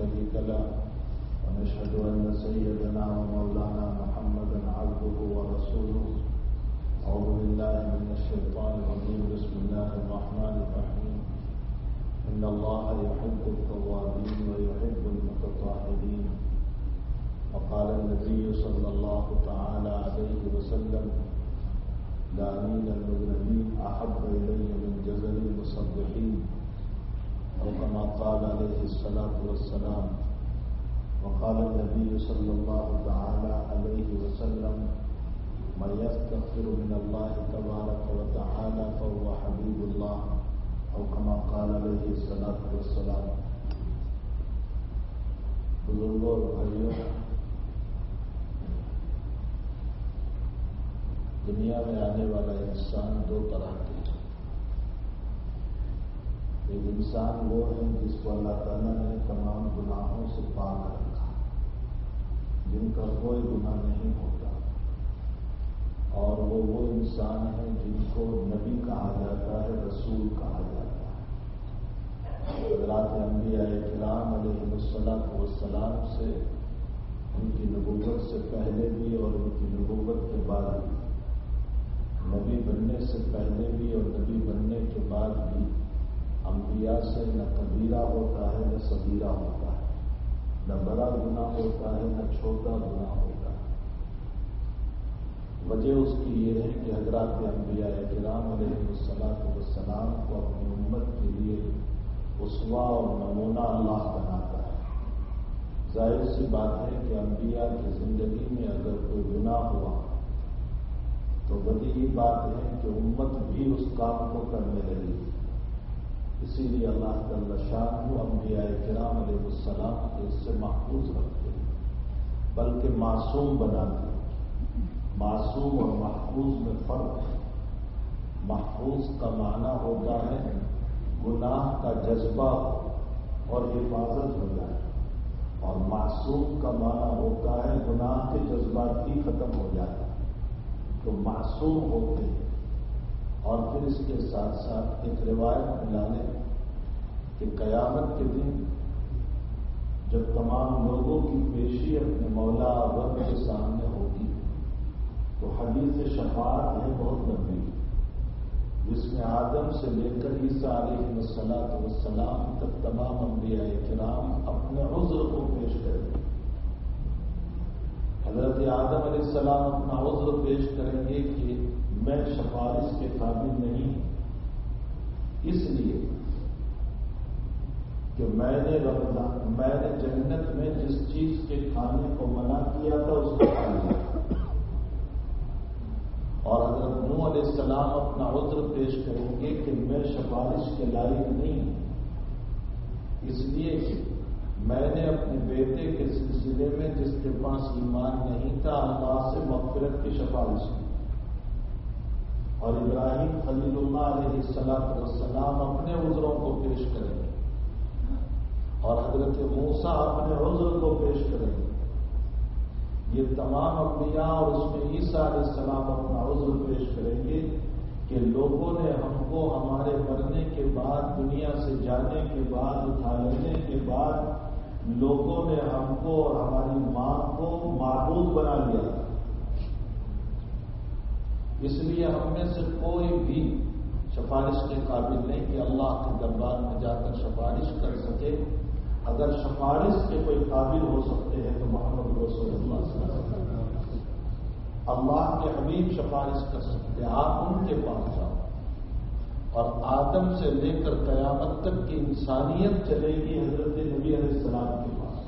شريك له ونشهد أن سيدنا ومولانا محمدا عبده ورسوله. أعوذ بالله من الشيطان الرجيم. بسم الله الرحمن الرحيم. إن الله يحب التوابين ويحب المتطهرين. وقال النبي صلى الله تعالى عليه وسلم لا من المذنبين أحب إلي من جزل المصبحين أو كما قال عليه الصلاة والسلام وقال النبي صلى الله تعالى عليه وسلم من يستغفر من الله تبارك وتعالى فهو حبيب الله او كما قال عليه الصلاه والسلام بزرگوں اور بھائیوں، دنیا میں آنے والا انسان دو طرح کے ایک انسان وہ ہے جس کو اللہ تعالیٰ نے تمام گناہوں سے پاک رکھا جن کا کوئی گناہ نہیں ہوتا۔ اور وہ وہ انسان ہے جن کو نبی کہا جاتا ہے، رسول کہا جاتا ہے۔ حضرات انبیاء کرام علیہ السلام والسلام سے، ان کی نبوت سے پہلے بھی اور ان کی نبوت کے بعد بھی۔ نبی بننے سے پہلے بھی اور نبی بننے کے بعد بھی سے نہ کبیرہ ہوتا ہے، نہ صغیرہ ہوتا ہے۔ نہ بڑا گنا ہوتا ہے، نہ چھوٹا گنا ہوتا ہے۔ وجہ اس کی یہ ہے کہ حضرات انبیاء کرام علیہ السلام والسلام کو اپنی امت کے لیے اسوا اور نمونہ اللہ بناتا ہے۔ ظاہر سی بات ہے کہ انبیاء کی زندگی میں اگر کوئی گناہ ہوا، تو بدی بات ہے کہ امت بھی اس کام کو کرنے لگی۔ اسی لیے اللہ تعالی شاہ کو انبیاء کرام علیہ السلام کو اس سے محفوظ رکھتے ہیں، بلکہ معصوم بناتے ہیں معصوم اور محفوظ میں فرق ہے۔ محفوظ کا معنی ہوتا ہے، گناہ کا جذبہ اور حفاظت ہو جائے۔ اور معصوم کا معنی ہوتا ہے، گناہ کے جذبات ہی ختم ہو جاتا ہے تو معصوم ہوتے ہیں۔ اور پھر اس کے ساتھ ساتھ ایک روایت ملا لیں کہ قیامت کے دن جب تمام لوگوں کی پیشی اپنے مولا رب کے سامنے ہوگی، تو حدیث شفاعت ہے بہت لمبی، جس میں آدم سے لے کر عیسیٰ علیہ وسلاۃ وسلام تک تمام انبیاء کرام اپنے عذر کو پیش کریں گے۔ حضرت آدم علیہ السلام اپنا عذر پیش کریں گے کہ میں سفارش کے قابل نہیں اس لیے کہ میں نے رمضان میں نے جنت میں جس چیز کے کھانے کو منع کیا تھا، اس کو کھا لیا۔ اور حضرت نو علیہ السلام اپنا عذر پیش کریں گے کہ میں سفارش کے لائق نہیں ہوں۔ اس لیے کہ میں نے اپنے بیٹے کے سلسلے میں جس کے پاس ایمان نہیں تھا، اللہ سے مغفرت کی سفارش کی۔ اور ابراہیم خلیل اللہ علیہ السلام والسلام اپنے عذروں کو پیش کریں گے۔ اور حضرت موسا اپنے عذر کو پیش کریں گے۔ یہ تمام انبیاء اور اس میں عیسیٰ علیہ السلام اپنا عذر پیش کریں گے کہ لوگوں نے ہم کو ہمارے مرنے کے بعد، دنیا سے جانے کے بعد، اٹھا لینے کے بعد لوگوں نے ہم کو اور ہماری ماں کو معبود بنا لیا۔ تھا اس لیے ہم میں سے کوئی بھی سفارش کے قابل نہیں کہ اللہ کے دربار میں جا کر سفارش کر سکے۔ اگر سفارش کے کوئی قابل ہو سکتے ہیں تو محمد رسول اللہ صلی اللہ علیہ وسلم۔ اللہ کے حبیب سفارش کر سکتے ہیں۔ آپ ان کے پاس جاؤ۔ اور آدم سے لے کر قیامت تک کی انسانیت چلے گی حضرت نبی علیہ السلام کے پاس۔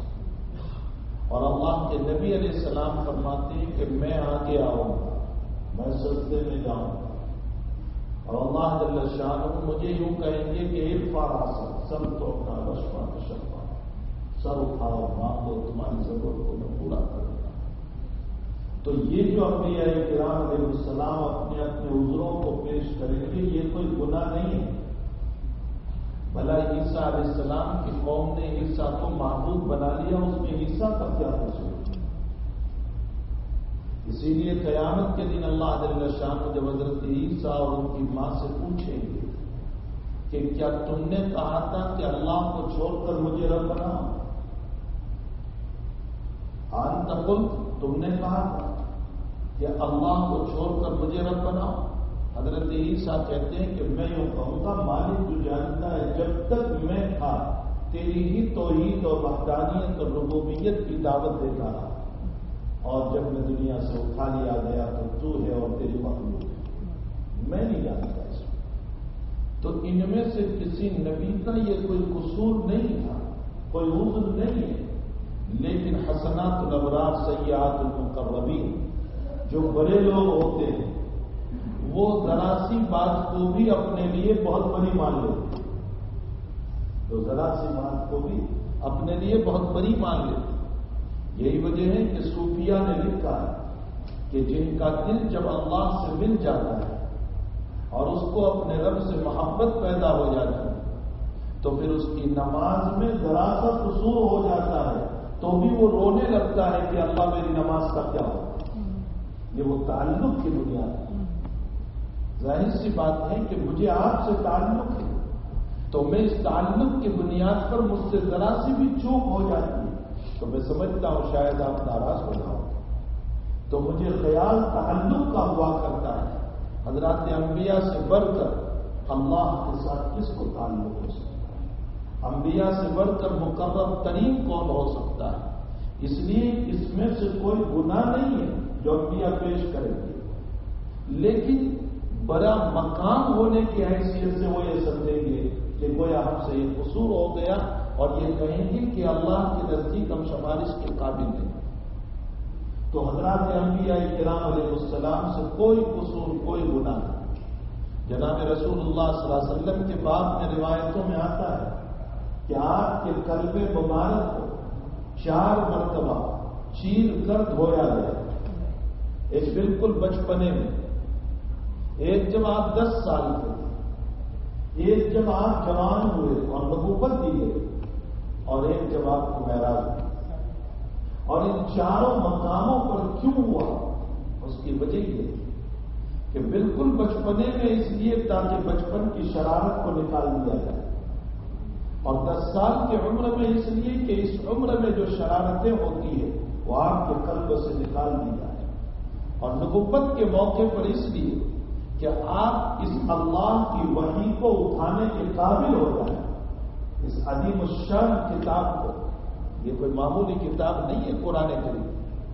اور اللہ کے نبی علیہ السلام فرماتے ہیں کہ میں آگے آؤں۔ گا میں سجدے میں جاؤں۔ اور اللہ جل شاہ مجھے یوں کہیں گے کہ عرفا راسا سب تو اپنا رشپا شفا سر اٹھاؤ مانگو تمہاری ضرورت کو میں پورا کروں تو یہ جو انبیاء کرام علیہ السلام اپنے اپنے عذروں کو پیش کریں گے، یہ کوئی گناہ نہیں ہے۔ بھلا عیسیٰ علیہ السلام کی قوم نے عیسیٰ کو معبود بنا لیا، اس میں عیسیٰ کا کیا قصور اسی لیے قیامت کے دن اللہ علیہ شاہ جب حضرت عیسیٰ اور ان کی ماں سے پوچھیں گے کہ کیا تم نے کہا تھا کہ اللہ کو چھوڑ کر مجھے رب بناؤ؟ آن تقل تم نے کہا تھا کہ اللہ کو چھوڑ کر مجھے رب بناؤ۔ حضرت عیسیٰ کہتے ہیں کہ میں یوں کہوں گا، مالک جو جانتا ہے، جب تک میں تھا، تیری ہی توحید اور وحدانیت اور ربوبیت کی دعوت دیتا رہا۔ اور جب میں دنیا سے اٹھا لیا گیا تو تو ہے اور تیری مخلوق ہے۔ میں نہیں جانتا اس میں تو ان میں سے کسی نبی کا یہ کوئی قصور نہیں تھا، کوئی عذر نہیں ہے۔ لیکن حسنات الابرار سیاحت المقربین، جو بڑے لوگ ہوتے ہیں، وہ ذرا سی بات کو بھی اپنے لیے بہت بڑی مان لیتے۔ تو ذرا سی بات کو بھی اپنے لیے بہت بڑی مان لیتے۔ یہی وجہ ہے کہ صوفیہ نے لکھا ہے کہ جن کا دل جب اللہ سے مل جاتا ہے اور اس کو اپنے رب سے محبت پیدا ہو جاتی ہے، تو پھر اس کی نماز میں ذرا سا قصور ہو جاتا ہے، تو بھی وہ رونے لگتا ہے کہ اللہ میری نماز کا کیا ہو؟ یہ وہ تعلق کی بنیاد ہے۔ ظاہر سی بات ہے کہ مجھے آپ سے تعلق ہے، تو میں اس تعلق کی بنیاد پر مجھ سے ذرا سی بھی چوک ہو جاتی ہے۔ تو میں سمجھتا ہوں شاید آپ ناراض ہو جاؤ۔ تو مجھے خیال تعلق کا ہوا کرتا ہے۔ حضرات انبیاء سے بڑھ کر اللہ کے ساتھ کس کو تعلق ہو سکتا ہے؟ انبیاء سے بڑھ کر مقرر ترین کون ہو سکتا ہے؟ اس لیے اس میں سے کوئی گناہ نہیں ہے جو انبیاء پیش کریں گے۔ لیکن بڑا مقام ہونے کی حیثیت سے وہ یہ سمجھیں گے کہ گویا ہم سے یہ قصور ہو گیا۔ اور یہ کہیں گے کہ اللہ کے نزدیک ہم سمارش کے قابل نہیں تو حضرات انبیاء کرام علیہ السلام سے کوئی قصور، کوئی گناہ نہیں۔ جناب رسول اللہ صلی اللہ علیہ وسلم کے بعد میں روایتوں میں آتا ہے کہ آپ کے قلب مبارک کو چار مرتبہ چیر کر دھویا گیا۔ ایک بالکل بچپنے میں۔ ایک جب آپ دس سال کے تھے ایک جب آپ جوان ہوئے اور نبوت دیے اور ایک جب آپ کو محراج اور ان چاروں مقاموں پر کیوں ہوا؟ اس کی وجہ یہ کہ بالکل بچپنے میں اس لیے تاکہ بچپن کی شرارت کو نکال دیا جائے۔ اور دس سال کی عمر میں اس لیے کہ اس عمر میں جو شرارتیں ہوتی ہیں، وہ آپ کے قلب سے نکال دی جائے اور نبوت کے موقع پر اس لیے کہ آپ اس اللہ کی وحی کو اٹھانے کے قابل ہو جائیں۔ اس عدیم الشان کتاب کو۔ یہ کوئی معمولی کتاب نہیں ہے قرآن کریم۔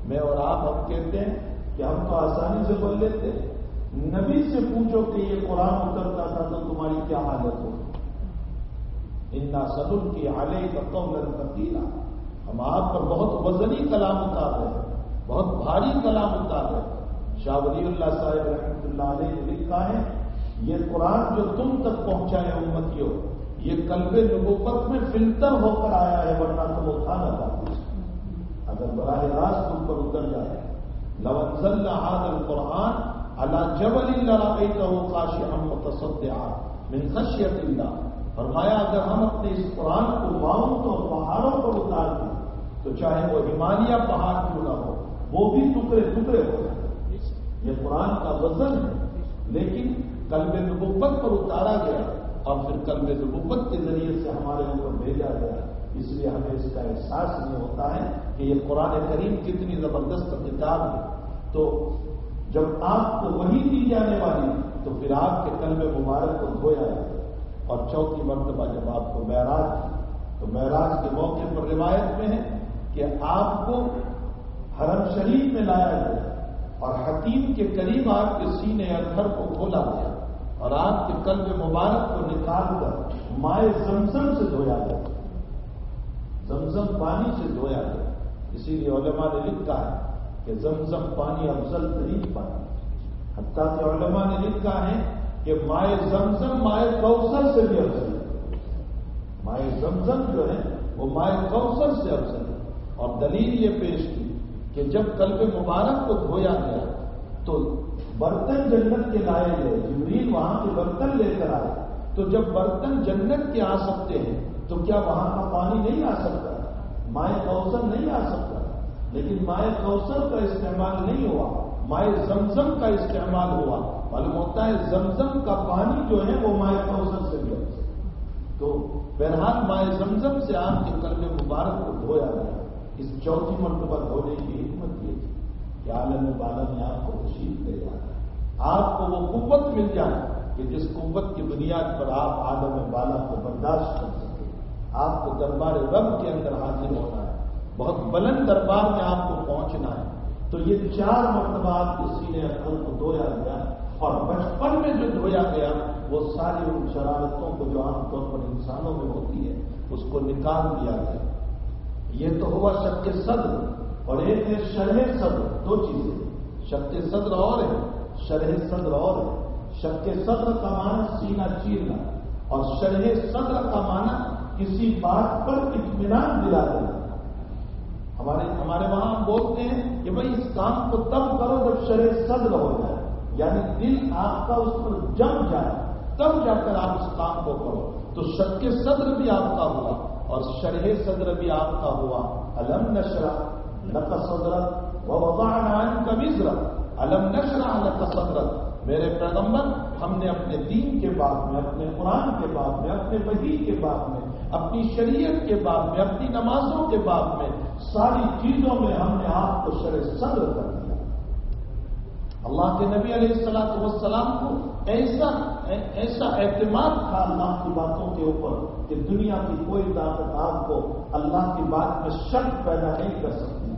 میں اور آپ ہم کہتے ہیں کہ ہم تو آسانی سے بول لیتے نبی سے پوچھو کہ یہ قرآن اترتا تھا تو تمہاری کیا حالت ہو۔ ان سدل کی علیہ کا قول تبدیلا ہم آپ پر بہت وزنی کلام اتار رہے ہیں۔ بہت بھاری کلام اتار رہے ہیں۔ شاہ ولی اللہ صاحب رحمۃ اللہ علیہ نے لکھا ہے، یہ قرآن جو تم تک پہنچائے امتیوں یہ قلب نبوت میں فلٹر ہو کر آیا ہے، ورنہ تم اٹھا نہ پاتے اگر براہ راست تم پر اتر جائے۔ لونزل حاضر قرآن اللہ جب لڑائی کا وہ کاشی ہم متصدیا من خشیت اللہ فرمایا، اگر ہم اپنے اس قرآن کو ماؤں تو پہاڑوں پر اتار دیں، تو چاہے وہ ہمالیہ پہاڑ کیوں نہ ہو، وہ بھی ٹکڑے ٹکڑے ہو جائیں۔ یہ قرآن کا وزن ہے، لیکن قلب نبوت پر اتارا گیا۔ اور پھر قلب نبوت کے ذریعے سے ہمارے اوپر بھیجا گیا اس لیے ہمیں اس کا احساس نہیں ہوتا ہے کہ یہ قرآن کریم کتنی زبردست کتاب ہے۔ تو جب آپ کو وہی دی جانے والی، تو پھر آپ کے قلب مبارک کو دھویا جائے اور چوتھی مرتبہ جب آپ کو معراج تو معراج کے موقع پر روایت میں ہے کہ آپ کو حرم شریف میں لایا گیا اور حکیم کے قریب آپ کے سینے گھر کو کھولا گیا۔ اور آپ کے قلب مبارک کو نکال کر مائع زمزم سے دھویا گیا زمزم پانی سے دھویا گیا اسی لیے علماء نے لکھا ہے کہ زمزم پانی افضل ترین پانی تاکہ علماء نے لکھا ہے کہ مائع زمزم مائع کوثر سے بھی افضل ہے۔ مائع زمزم جو ہے وہ مائع کوثر سے افضل ہے۔ اور دلیل یہ پیش کی کہ جب قلب مبارک کو دھویا گیا تو برتن جنت کے لائے گئے، جبریل وہاں کے برتن لے کر آئے۔ تو جب برتن جنت کے آ سکتے ہیں، تو کیا وہاں کا پانی نہیں آ سکتا؟ مائع کوثر نہیں آ سکتا۔ لیکن مائع کوثر کا استعمال نہیں ہوا، مائع زمزم کا استعمال ہوا۔ معلوم ہوتا ہے زمزم کا پانی جو ہے، وہ مائع کوثر سے بھی تو بہرحال مائع زمزم سے آپ کے قلب مبارک کو دھویا گیا۔ اس چوتھی مرتبہ دھونے کی حکمت یہ تھی کہ عالم بالا نے آپ کو تشریف دے جانا۔ آپ کو وہ قوت مل جائے کہ جس قوت کی بنیاد پر آپ عالم بالا کو برداشت کر سکیں۔ آپ کو دربار رب کے اندر حاضر ہونا ہے۔ بہت بلند دربار میں آپ کو پہنچنا ہے۔ تو یہ چار مرتبہ آپ کے سینے اکثر کو دھویا گیا اور بچپن میں جو دھویا گیا، وہ ساری ان شرارتوں کو جو عام طور پر انسانوں میں ہوتی ہے، اس کو نکال دیا گیا۔ یہ تو ہوا شک صدر اور ایک ہے شرح صدر، دو چیزیں۔ شک صدر اور ہے شرح صدر اور شک صدر کا معنی سینہ چیرنا اور شرح صدر کا معنی کسی بات پر اطمینان دلا دینا ہمارے ہمارے وہاں ہم بولتے ہیں کہ بھائی اس کام کو تب کرو جب شرح صدر ہو جائے۔ یعنی دل آپ کا اس پر جم جائے۔ تب جا کر آپ اس کام کو کرو۔ تو شک صدر بھی آپ کا ہوا اور شرح صدر بھی آپ کا ہوا۔ الم نشرا لک صدرت و وبان کا مزرت الم نشرا لک صدرت میرے پیغمبر، ہم نے اپنے دین کے بعد میں، اپنے قرآن کے بعد میں، اپنے وحی کے بعد میں، اپنی شریعت کے بعد میں، اپنی نمازوں کے بعد میں، ساری چیزوں میں ہم نے آپ کو شر صدر کر دیا۔ اللہ کے نبی علیہ السلام والسلام کو ایسا ایسا اعتماد تھا اللہ کی باتوں کے اوپر کہ دنیا کی کوئی طاقت آپ کو اللہ کی بات میں شک پیدا نہیں کر سکتی۔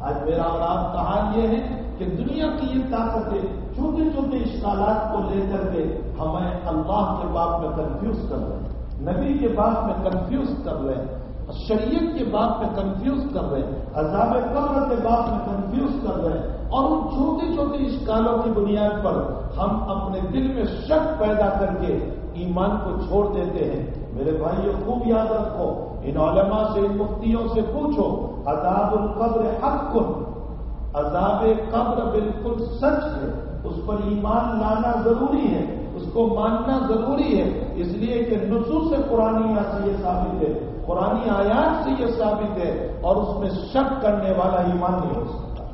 آج میرا اور آپ کا حال یہ ہے کہ دنیا کی یہ طاقتیں چھوٹے چھوٹے اشکالات کو لے کر کے ہمیں اللہ کے بات میں کنفیوز کر رہے ہیں، نبی کے بعد میں کنفیوز کر رہے ہیں، شریعت کے بعد میں کنفیوز کر رہے ہیں، عذاب قبر کے بعد میں کنفیوز کر رہے ہیں۔ اور ان چھوٹی چھوٹی اسکالوں کی بنیاد پر ہم اپنے دل میں شک پیدا کر کے ایمان کو چھوڑ دیتے ہیں۔ میرے بھائی خوب یاد رکھو، ان علماء سے، ان مفتیوں سے پوچھو، عذاب القبر حق کن عذاب قبر بالکل سچ ہے، اس پر ایمان لانا ضروری ہے، اس کو ماننا ضروری ہے، اس لیے کہ نصوص سے قرآن سے یہ ثابت ہے، قرآن آیات سے یہ ثابت ہے، اور اس میں شک کرنے والا ایمان نہیں ہو سکتا۔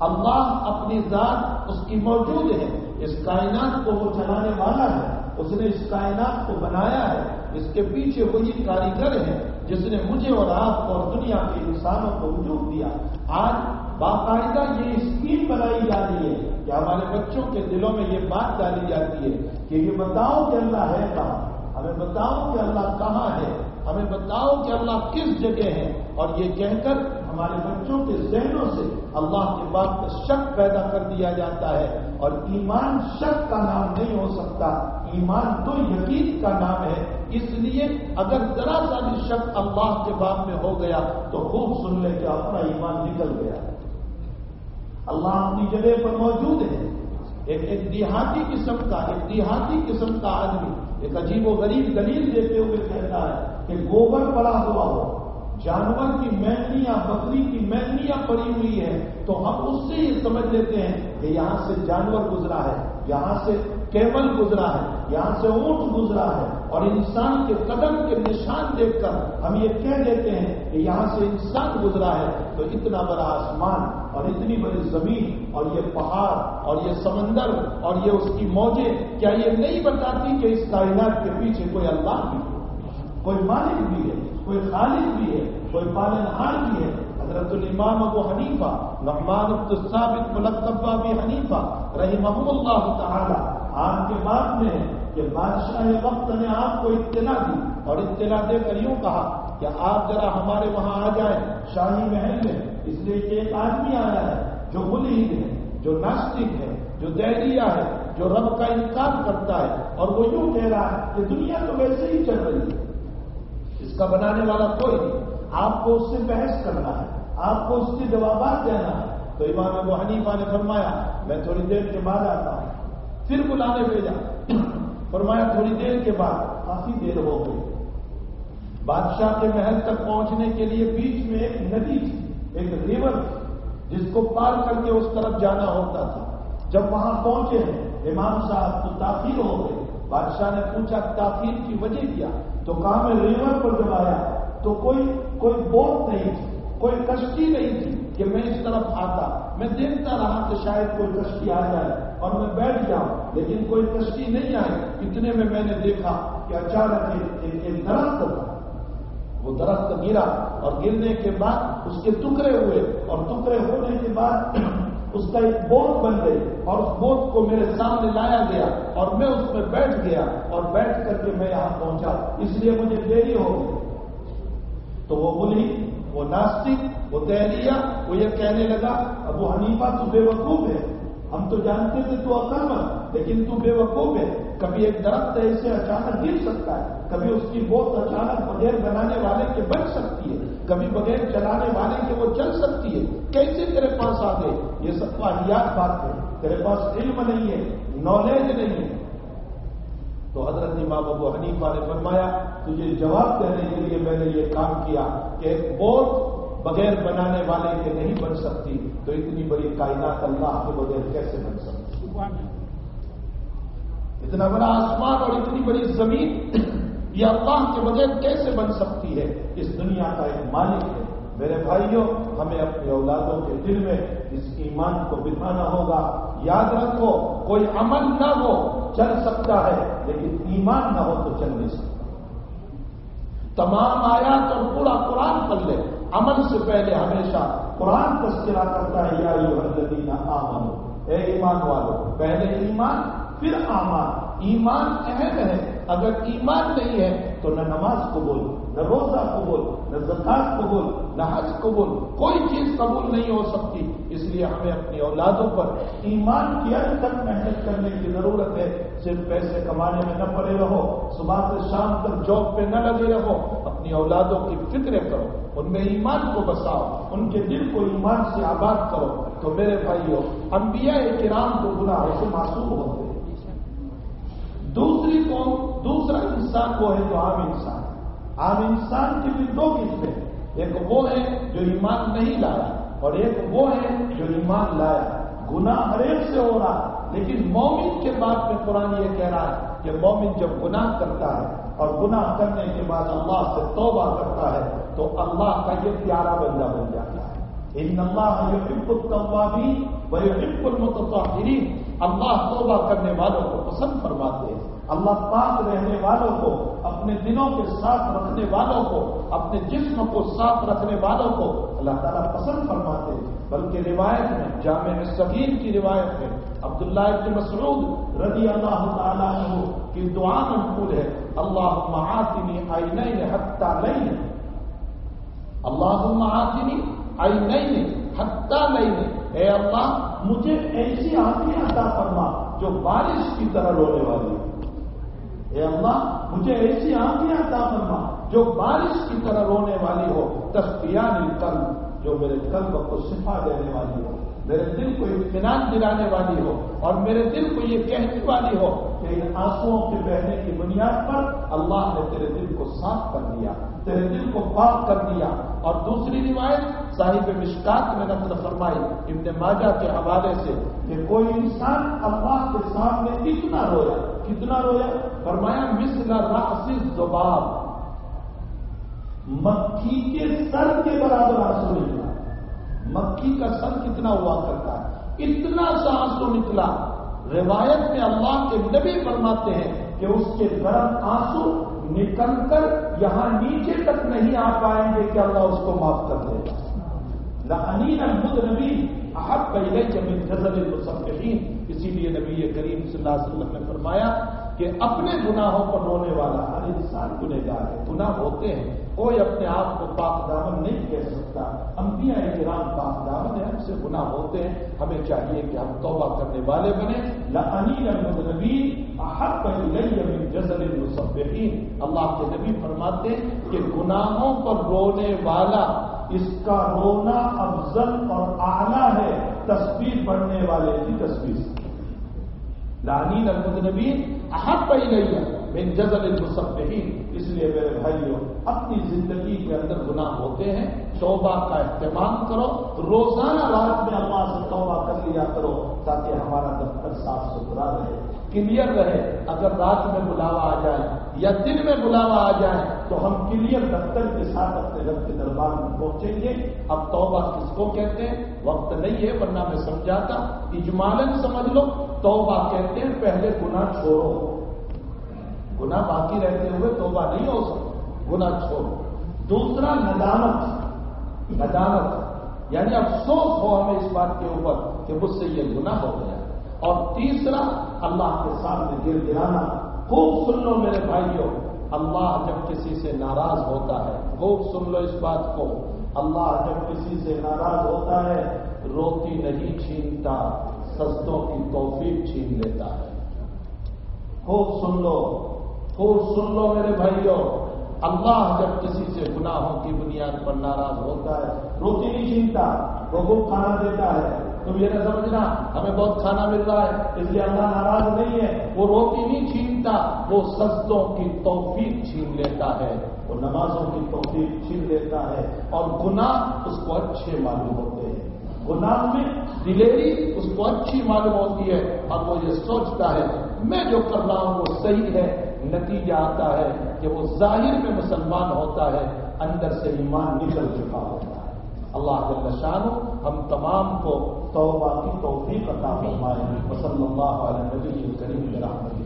اللہ اپنی ذات اس کی موجود ہے، اس کائنات کو وہ چلانے والا ہے، اس نے اس کائنات کو بنایا ہے، اس کے پیچھے وہی کاریگر ہے۔ جس نے مجھے اور آپ کو اور دنیا کے انسانوں کو وجود دیا۔ آج باقاعدہ یہ اسکیم بنائی جا رہی ہے کہ ہمارے بچوں کے دلوں میں یہ بات ڈالی جاتی ہے کہ یہ بتاؤ کہ اللہ ہے کہاں۔ ہمیں بتاؤ کہ اللہ کہاں ہے۔ ہمیں بتاؤ کہ اللہ کس جگہ ہے۔ اور یہ کہہ کر ہمارے بچوں کے ذہنوں سے اللہ کے بات میں شک پیدا کر دیا جاتا ہے اور ایمان شک کا نام نہیں ہو سکتا، ایمان تو یقین کا نام ہے۔ اس لیے اگر ذرا سا بھی شک اللہ کے بات میں ہو گیا تو خوب سن لے کہ اپنا ایمان نکل گیا۔ اللہ اپنی جگہ پر موجود ہے۔ ایک ایک دیہاتی قسم کا، ایک دیہاتی قسم کا آدمی، ایک عجیب و غریب دلیل دیتے ہوئے کہتا ہے کہ گوبر پڑا ہوا ہو۔ جانور کی مہنگیاں بکری کی مہنگیاں پڑی ہوئی ہے، تو ہم اس سے یہ سمجھ لیتے ہیں کہ یہاں سے جانور گزرا ہے، یہاں سے کیمل گزرا ہے، یہاں سے اونٹ گزرا ہے۔ اور انسان کے قدم کے نشان دیکھ کر ہم یہ کہہ دیتے ہیں کہ یہاں سے انسان گزرا ہے، تو اتنا بڑا آسمان اور اتنی بڑی زمین اور یہ پہاڑ اور یہ سمندر اور یہ اس کی موجیں، کیا یہ نہیں بتاتی کہ اس کائنات کے پیچھے کوئی اللہ بھی ہے؟ کوئی مالک بھی ہے؟ کوئی خالد بھی ہے، کوئی پالن ہار بھی ہے۔ حضرت الامام ابو حنیفہ نعمان الثابت ملکبہ بھی حنیفہ رحمہ اللہ تعالی آپ کے بعد میں کہ بادشاہ وقت نے آپ کو اطلاع دی اور اطلاع دے کر یوں کہا کہ آپ ذرا ہمارے وہاں آ جائیں، شاہی محل میں۔ اس لیے کہ ایک آدمی آیا ہے جو ملحد ہے، جو ناسٹک ہے، جو دہریہ ہے، جو رب کا انکار کرتا ہے اور وہ یوں کہہ رہا ہے کہ دنیا تو ویسے ہی چل رہی ہے۔ اس کا بنانے والا کوئی نہیں. آپ کو اس سے بحث کرنا ہے. آپ کو اس کے جوابات دینا ہے. تو امام ابو حنیفہ نے فرمایا، میں تھوڑی دیر کے بعد آتا ہوں. پھر بلانے بھیجا فرمایا، تھوڑی دیر کے بعد. کافی دیر ہو گئی. بادشاہ کے محل تک پہنچنے کے لیے بیچ میں ایک ندی تھی، ایک ریور تھی، جس کو پار کر کے اس طرف جانا ہوتا تھا. جب وہاں پہنچے ہیں امام صاحب تو تاخیر ہو گئی. بادشاہ نے پوچھا، تاخیر کی وجہ کیا؟ تو کہا میں ریور پر جب آیا تو کوئی کوئی بوٹ نہیں تھی، کوئی کشتی نہیں تھی کہ میں اس طرف آتا۔ میں دیکھتا رہا کہ شاید کوئی کشتی آ جائے اور میں بیٹھ جاؤں لیکن کوئی کشتی نہیں آئی۔ اتنے میں میں نے دیکھا کہ اچانک ایک درخت تھا وہ درخت گرا اور گرنے کے بعد اس کے ٹکڑے ہوئے اور ٹکڑے ہونے کے بعد اس کا ایک بوٹ بن گئی اور اس بوٹ کو میرے سامنے لایا گیا اور میں اس میں بیٹھ گیا اور بیٹھ کر کے میں یہاں پہنچا۔ اس لیے مجھے دیری ہو گئی۔ تو وہ بولی وہ ناسک، وہ دہلیا وہ یہ کہنے لگا اب وہ حنیفہ تو بے وقوف ہے۔ ہم تو جانتے تھے تو مت لیکن تو بے وقوف ہے۔ کبھی ایک درخت ایسے اچانک گر سکتا ہے۔ کبھی اس کی بہت اچانک بغیر بنانے والے کے بن سکتی ہے۔ کبھی بغیر چلانے والے کے وہ چل سکتی ہے۔ کیسے تیرے پاس آ گئے؟ یہ سب واحد بات ہے۔ تیرے پاس علم نہیں ہے نالج نہیں ہے۔ تو حضرت امام ابو حنیفہ نے فرمایا، تجھے جواب دینے کے لیے میں نے یہ کام کیا کہ ایک بغیر بنانے والے کے نہیں بن سکتی۔ تو اتنی بڑی کائنات اللہ کے بغیر کیسے بن سکتی؟ اتنا بڑا آسمان اور اتنی بڑی زمین یہ اللہ کے بغیر کیسے بن سکتی ہے؟ اس دنیا کا ایک مالک ہے۔ میرے بھائیوں، ہمیں اپنے اولادوں کے دل میں اس ایمان کو بٹھانا ہوگا۔ یاد رکھو، کوئی عمل نہ ہو چل سکتا ہے، لیکن ایمان نہ ہو تو چل نہیں سکتا۔ تمام آیات اور پورا قرآن پڑھ لے۔ عمل سے پہلے ہمیشہ قرآن تذکرہ کرتا ہے، یا الدین آمن اے ایمان والو، پہلے ایمان، پھر آمان۔ ایمان اہم ہے۔ اگر ایمان نہیں ہے تو نہ نماز قبول، نہ روزہ قبول نہ زکات قبول، نہ حج قبول، کوئی چیز قبول نہیں ہو سکتی۔ اس لیے ہمیں اپنی اولادوں پر ایمان کی حد تک محنت کرنے کی ضرورت ہے۔ صرف پیسے کمانے میں نہ پڑے رہو، صبح سے شام تک جاب پہ نہ لگے رہو۔ اپنی اولادوں کی فکریں کرو، ان میں ایمان کو بساؤ، ان کے دل کو ایمان سے آباد کرو۔ تو میرے بھائیوں انبیاء کرام کو گناہوں سے معصوم ہوتے دوسری قوم، دوسرا انسان وہ ہے جو عام انسان۔ عام انسان کی بھی دو قسمیں ایک وہ ہے جو ایمان نہیں لایا اور ایک وہ ہے جو ایمان لایا۔ گناہ ہر ایک سے ہو رہا لیکن مومن کے بعد میں قرآن یہ کہہ رہا ہے کہ مومن جب گناہ کرتا ہے اور گناہ کرنے کے بعد اللہ سے توبہ کرتا ہے، تو اللہ کا یہ پیارا بندہ بن جاتا ہے۔ ان اللہ يحب التوابین ويحب المتطہرین۔ اللہ توبہ کرنے والوں کو پسند فرماتے ہیں۔ اللہ پاک رہنے والوں کو، اپنے دلوں کے ساتھ رکھنے والوں کو، اپنے جسم کو صاف رکھنے والوں کو اللہ تعالیٰ پسند فرماتے ہیں۔ بلکہ روایت میں، جامع صغیر کی روایت میں عبداللہ ابن مسعود رضی اللہ تعالیٰ عنہ کی دعا منقول ہے اللہ معاتنی آئینین حتی لین۔ اللہ معاتنی آئینین حتی لین۔ اے اللہ، مجھے ایسی آنکھیں عطا فرما جو بارش کی طرح رونے والی ہے اے اللہ، مجھے ایسی آنکھیں عطا فرما جو بارش کی طرح رونے والی ہو تختیان قلب جو میرے قلب کو شفا دینے والی ہو، میرے دل کو اطمینان دلانے والی ہو، اور میرے دل کو یہ کہنے والی ہو کہ ان آنسو کے بہنے کی بنیاد پر اللہ نے تیرے دل کو صاف کر دیا، تیرے دل کو پاک کر دیا۔ اور دوسری روایت صاحب مشکات میں نقل فرمائی ابن ماجہ کے حوالے سے کہ کوئی انسان اللہ کے سامنے اتنا رویا کتنا رویا؟ فرمایا، مثل راسی زباب مکھی کے سر کے برابر آنسو نکلا مکھی کا سر کتنا ہوا کرتا ہے؟ اتنا سا آنسو نکلا۔ روایت میں اللہ کے نبی فرماتے ہیں کہ اس کے گرم آنسو نکل کر یہاں نیچے تک نہیں آ پائیں گے کہ اللہ اس کو معاف کر دے۔ گا نبی احب پہلے جب نظر المصفحین اسی لیے نبی کریم صلی اللہ علیہ وسلم نے فرمایا کہ اپنے گناہوں پر رونے والا ہر انسان گنہگار ہے، گناہ ہوتے ہیں۔ کوئی اپنے آپ کو پاک دامن نہیں کہہ سکتا۔ انبیاء کرام پاک دامن ہے ہم سے گناہ ہوتے ہیں۔ ہمیں چاہیے کہ ہم توبہ کرنے والے بنے لعنی نبی احب جزل المصبحین اللہ کے نبی فرماتے ہیں کہ گناہوں پر رونے والا، اس کا رونا افضل اور اعلیٰ ہے تصویر پڑھنے والے کی تصویر لانی المدنبین احب پہ نہیں ہے من جزل المصبحین۔ اس لیے میرے بھائیوں اپنی زندگی کے اندر گناہ ہوتے ہیں، توبہ کا اہتمام کرو، روزانہ رات میں اللہ سے توبہ کر لیا کرو تاکہ ہمارا دفتر صاف ستھرا رہے، کلیئر رہے۔ اگر رات میں بلاوا آ جائے یا دن میں بلاوا آ جائے، تو ہم کلیئر دفتر کے ساتھ اپنے رب کے دربار میں پہنچیں گے۔ اب توبہ کس کو کہتے ہیں؟ وقت نہیں ہے، ورنہ میں سمجھاتا اجمالن سمجھ لو، توبہ کہتے ہیں، پہلے گناہ چھوڑو۔ گناہ باقی رہتے ہوئے توبہ نہیں ہو سکتا، گناہ چھوڑو دوسرا، ندامت۔ ندامت۔ یعنی افسوس ہو ہمیں اس بات کے اوپر کہ مجھ سے یہ گناہ ہو گیا۔ اور تیسرا، اللہ کے سامنے گر گرانا۔ خوب سن لو میرے بھائیوں، اللہ جب کسی سے ناراض ہوتا ہے، خوب سن لو اس بات کو۔ اللہ جب کسی سے ناراض ہوتا ہے روتی نہیں چھینتا، سستوں کی توفیق چھین لیتا ہے۔ خوب سن لو۔ خوب سن لو میرے بھائیوں اللہ جب کسی سے گناہوں کی بنیاد پر ناراض ہوتا ہے روٹی نہیں چھینتا وہ خوب کھانا دیتا ہے تم یہ نہ سمجھنا، ہمیں بہت کھانا مل رہا ہے، اس لیے اللہ ناراض نہیں ہے۔ وہ روٹی نہیں چھینتا وہ سستوں کی توفیق چھین لیتا ہے، وہ نمازوں کی توفیق چھین لیتا ہے۔ اور گناہ اس کو اچھے معلوم ہوتے ہیں۔ گناہ میں دلیری اس کو اچھی معلوم ہوتی ہے، اور وہ یہ سوچتا ہے، میں جو کر رہا ہوں وہ صحیح ہے۔ نتیجہ آتا ہے کہ وہ ظاہر میں مسلمان ہوتا ہے، اندر سے ایمان نکل چکا ہوتا ہے۔ اللہ کے نشان ہم تمام کو توبہ کی توفیق عطا فرمائے۔ وصلی اللہ علیہ نبی کریم رحمت